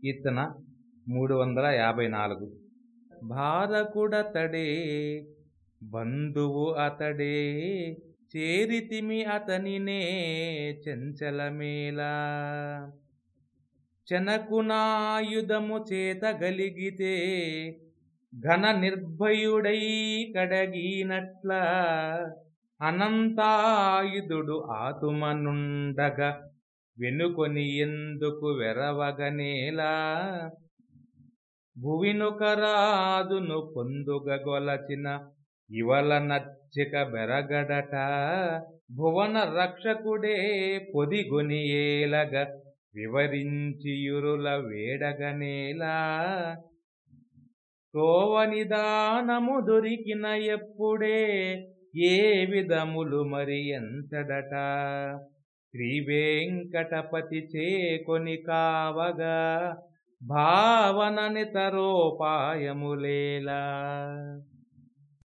కీర్తన మూడు వందల యాభై నాలుగు. భారకుడతడే బంధువు అతడే చేరితిమి అతనినే చెంచలమేలా చనకునాయుధము చేతగలిగితే ఘన నిర్భయుడై కడగినట్ల అనంతాయుధుడు ఆతుమనుండగా వెనుకొని ఎందుకు వెరవగనేలా భువినుకరాదును పొందుగొలచిన ఇవల నచ్చిక బెరగడట భువన రక్షకుడే పొదిగొనియేలగ వివరించియురుల వేడగనేలా తోవనిదానము దొరికిన ఎప్పుడే ఏ విధములు మరి ఎంతడట? శ్రీవేంకటపతి చేకొని కావగా భావన నితరోపాయములేలా